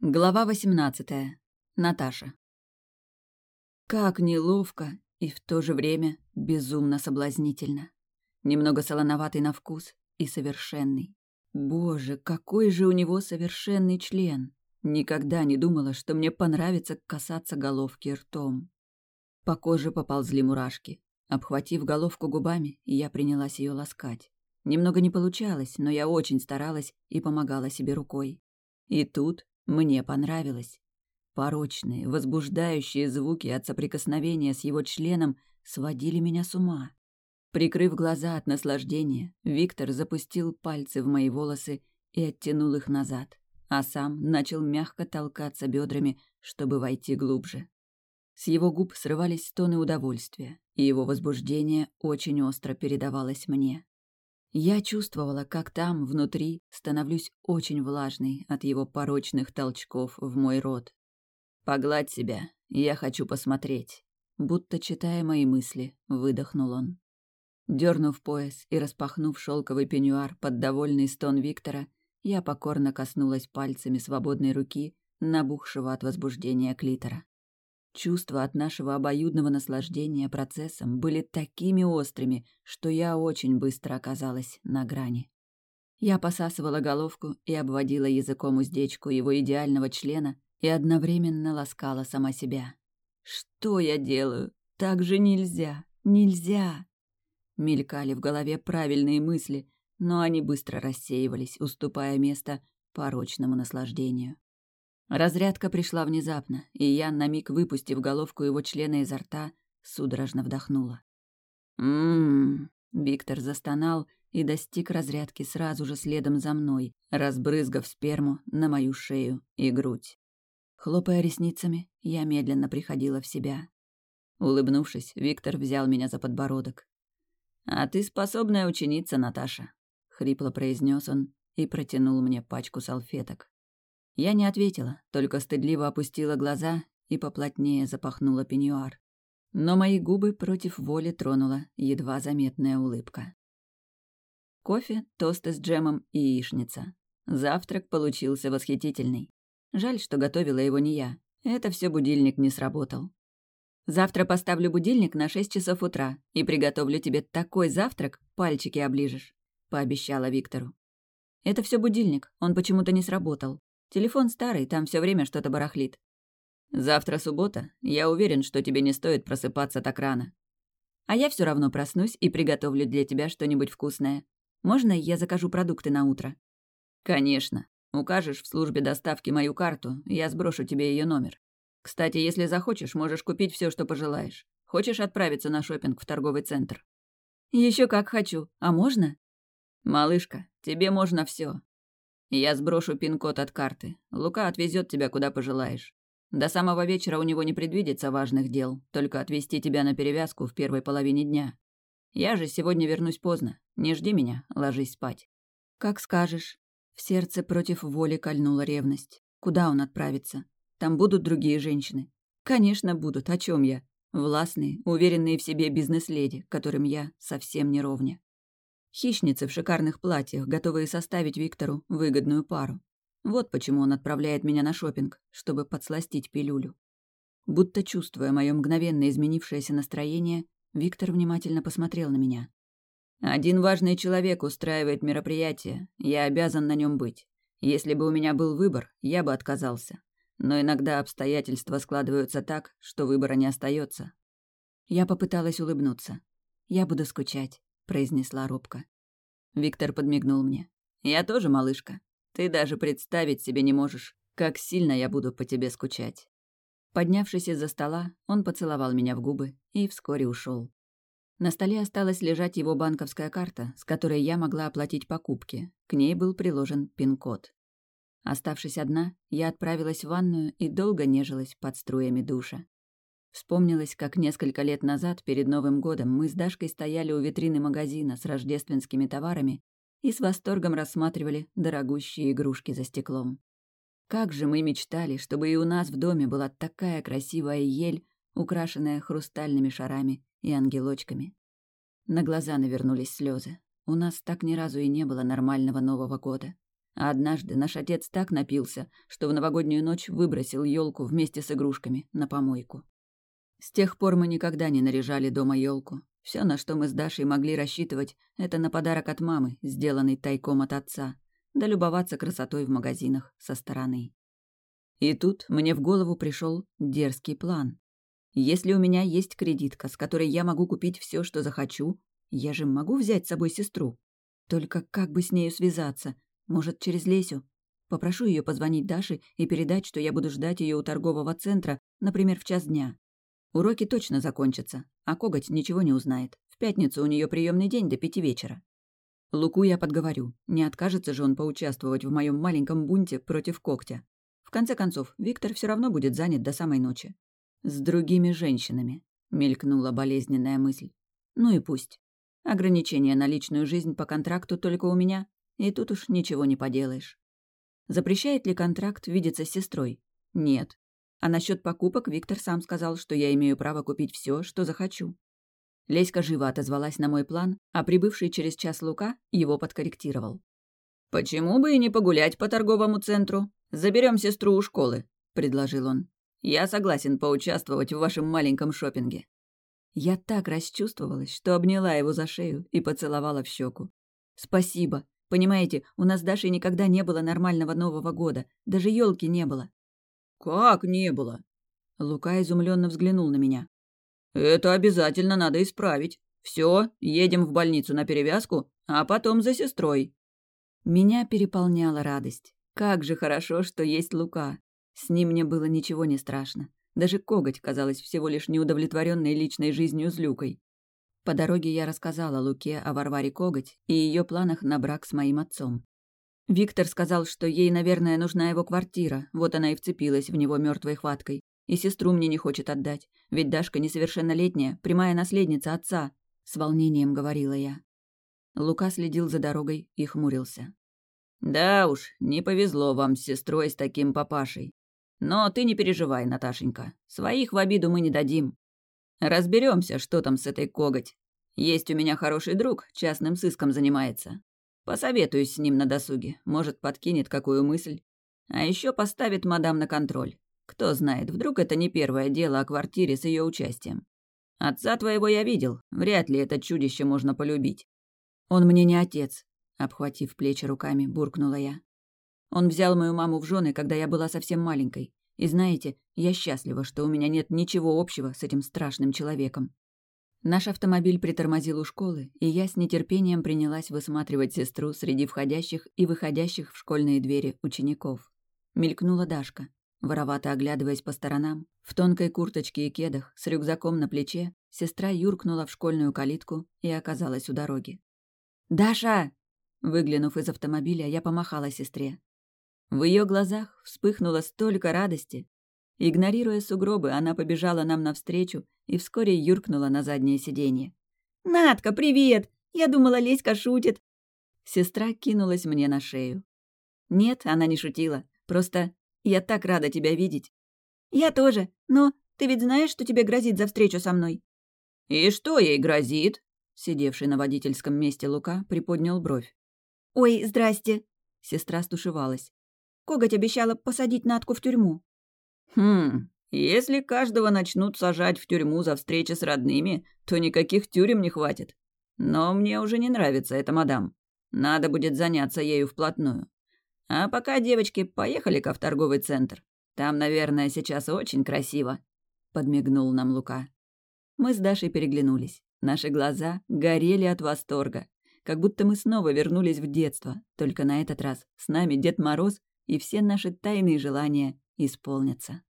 Глава 18. Наташа. Как неловко и в то же время безумно соблазнительно. Немного солоноватый на вкус и совершенный. Боже, какой же у него совершенный член. Никогда не думала, что мне понравится касаться головки ртом. По коже поползли мурашки. Обхватив головку губами, я принялась ее ласкать. Немного не получалось, но я очень старалась и помогала себе рукой. И тут мне понравилось. Порочные, возбуждающие звуки от соприкосновения с его членом сводили меня с ума. Прикрыв глаза от наслаждения, Виктор запустил пальцы в мои волосы и оттянул их назад, а сам начал мягко толкаться бедрами, чтобы войти глубже. С его губ срывались стоны удовольствия, и его возбуждение очень остро передавалось мне. Я чувствовала, как там, внутри, становлюсь очень влажной от его порочных толчков в мой рот. «Погладь себя, я хочу посмотреть», будто читая мои мысли, выдохнул он. Дернув пояс и распахнув шелковый пеньюар под довольный стон Виктора, я покорно коснулась пальцами свободной руки, набухшего от возбуждения клитора. Чувства от нашего обоюдного наслаждения процессом были такими острыми, что я очень быстро оказалась на грани. Я посасывала головку и обводила языком уздечку его идеального члена и одновременно ласкала сама себя. «Что я делаю? Так же нельзя! Нельзя!» Мелькали в голове правильные мысли, но они быстро рассеивались, уступая место порочному наслаждению. Разрядка пришла внезапно, и я, на миг выпустив головку его члена изо рта, судорожно вдохнула. «М-м-м», Виктор застонал и достиг разрядки сразу же следом за мной, разбрызгав сперму на мою шею и грудь. Хлопая ресницами, я медленно приходила в себя. Улыбнувшись, Виктор взял меня за подбородок. «А ты способная ученица, Наташа», — хрипло произнес он и протянул мне пачку салфеток. Я не ответила, только стыдливо опустила глаза и поплотнее запахнула пеньюар. Но мои губы против воли тронула едва заметная улыбка. Кофе, тосты с джемом и яичница. Завтрак получился восхитительный. Жаль, что готовила его не я. Это все будильник не сработал. Завтра поставлю будильник на шесть часов утра и приготовлю тебе такой завтрак, пальчики оближешь», — пообещала Виктору. «Это все будильник, он почему-то не сработал. Телефон старый, там все время что-то барахлит. Завтра суббота. Я уверен, что тебе не стоит просыпаться так рано. А я все равно проснусь и приготовлю для тебя что-нибудь вкусное. Можно я закажу продукты на утро? Конечно. Укажешь в службе доставки мою карту, я сброшу тебе ее номер. Кстати, если захочешь, можешь купить все, что пожелаешь. Хочешь отправиться на шопинг в торговый центр? Еще как хочу. А можно? Малышка, тебе можно все. Я сброшу пин-код от карты. Лука отвезет тебя куда пожелаешь. До самого вечера у него не предвидится важных дел, только отвезти тебя на перевязку в первой половине дня. Я же сегодня вернусь поздно. Не жди меня, ложись спать. Как скажешь. В сердце против воли кольнула ревность. Куда он отправится? Там будут другие женщины. Конечно, будут. О чем я? Властные, уверенные в себе бизнес-леди, которым я совсем не ровня. Хищницы в шикарных платьях, готовые составить Виктору выгодную пару. Вот почему он отправляет меня на шопинг, чтобы подсластить пилюлю. Будто чувствуя мое мгновенно изменившееся настроение, Виктор внимательно посмотрел на меня. «Один важный человек устраивает мероприятие, я обязан на нем быть. Если бы у меня был выбор, я бы отказался. Но иногда обстоятельства складываются так, что выбора не остается. Я попыталась улыбнуться. Я буду скучать произнесла робко. Виктор подмигнул мне. «Я тоже малышка. Ты даже представить себе не можешь, как сильно я буду по тебе скучать». Поднявшись из-за стола, он поцеловал меня в губы и вскоре ушел. На столе осталась лежать его банковская карта, с которой я могла оплатить покупки. К ней был приложен пин-код. Оставшись одна, я отправилась в ванную и долго нежилась под струями душа. Вспомнилось, как несколько лет назад, перед Новым годом, мы с Дашкой стояли у витрины магазина с рождественскими товарами и с восторгом рассматривали дорогущие игрушки за стеклом. Как же мы мечтали, чтобы и у нас в доме была такая красивая ель, украшенная хрустальными шарами и ангелочками. На глаза навернулись слезы. У нас так ни разу и не было нормального Нового года. А однажды наш отец так напился, что в новогоднюю ночь выбросил елку вместе с игрушками на помойку. С тех пор мы никогда не наряжали дома елку. Все, на что мы с Дашей могли рассчитывать, это на подарок от мамы, сделанный тайком от отца, да любоваться красотой в магазинах со стороны. И тут мне в голову пришел дерзкий план. Если у меня есть кредитка, с которой я могу купить все, что захочу, я же могу взять с собой сестру. Только как бы с нею связаться, может, через Лесю? Попрошу ее позвонить Даше и передать, что я буду ждать ее у торгового центра, например, в час дня. Уроки точно закончатся, а коготь ничего не узнает. В пятницу у нее приемный день до пяти вечера. Луку я подговорю. Не откажется же он поучаствовать в моем маленьком бунте против когтя. В конце концов, Виктор все равно будет занят до самой ночи. С другими женщинами, мелькнула болезненная мысль. Ну и пусть. Ограничение на личную жизнь по контракту только у меня, и тут уж ничего не поделаешь. Запрещает ли контракт видеться с сестрой? Нет. А насчет покупок Виктор сам сказал, что я имею право купить все, что захочу. Леська живо отозвалась на мой план, а прибывший через час Лука его подкорректировал. «Почему бы и не погулять по торговому центру? Заберем сестру у школы», — предложил он. «Я согласен поучаствовать в вашем маленьком шопинге». Я так расчувствовалась, что обняла его за шею и поцеловала в щеку. «Спасибо. Понимаете, у нас с Дашей никогда не было нормального Нового года. Даже елки не было». «Как не было?» Лука изумленно взглянул на меня. «Это обязательно надо исправить. Все, едем в больницу на перевязку, а потом за сестрой». Меня переполняла радость. Как же хорошо, что есть Лука. С ним мне было ничего не страшно. Даже коготь казалась всего лишь неудовлетворенной личной жизнью злюкой. По дороге я рассказала Луке о Варваре Коготь и ее планах на брак с моим отцом. Виктор сказал, что ей, наверное, нужна его квартира, вот она и вцепилась в него мертвой хваткой. И сестру мне не хочет отдать, ведь Дашка несовершеннолетняя, прямая наследница отца, с волнением говорила я. Лука следил за дорогой и хмурился. «Да уж, не повезло вам с сестрой с таким папашей. Но ты не переживай, Наташенька, своих в обиду мы не дадим. Разберемся, что там с этой коготь. Есть у меня хороший друг, частным сыском занимается. Посоветуюсь с ним на досуге, может, подкинет какую мысль. А еще поставит мадам на контроль. Кто знает, вдруг это не первое дело о квартире с ее участием. Отца твоего я видел, вряд ли это чудище можно полюбить. Он мне не отец, обхватив плечи руками, буркнула я. Он взял мою маму в жены, когда я была совсем маленькой. И знаете, я счастлива, что у меня нет ничего общего с этим страшным человеком. Наш автомобиль притормозил у школы, и я с нетерпением принялась высматривать сестру среди входящих и выходящих в школьные двери учеников. Мелькнула Дашка. Воровато оглядываясь по сторонам, в тонкой курточке и кедах, с рюкзаком на плече, сестра юркнула в школьную калитку и оказалась у дороги. «Даша!» Выглянув из автомобиля, я помахала сестре. В ее глазах вспыхнуло столько радости. Игнорируя сугробы, она побежала нам навстречу и вскоре юркнула на заднее сиденье. «Натка, привет! Я думала, Леська шутит!» Сестра кинулась мне на шею. Нет, она не шутила. Просто я так рада тебя видеть. Я тоже. Но ты ведь знаешь, что тебе грозит за встречу со мной? И что ей грозит? Сидевший на водительском месте Лука приподнял бровь. Ой, здрасте. Сестра стушевалась. Коготь обещала посадить Натку в тюрьму. Хм, если каждого начнут сажать в тюрьму за встречи с родными, то никаких тюрем не хватит. Но мне уже не нравится эта мадам. Надо будет заняться ею вплотную. А пока, девочки, поехали-ка в торговый центр. Там, наверное, сейчас очень красиво», — подмигнул нам Лука. Мы с Дашей переглянулись. Наши глаза горели от восторга. Как будто мы снова вернулись в детство, только на этот раз с нами Дед Мороз и все наши тайные желания исполнятся.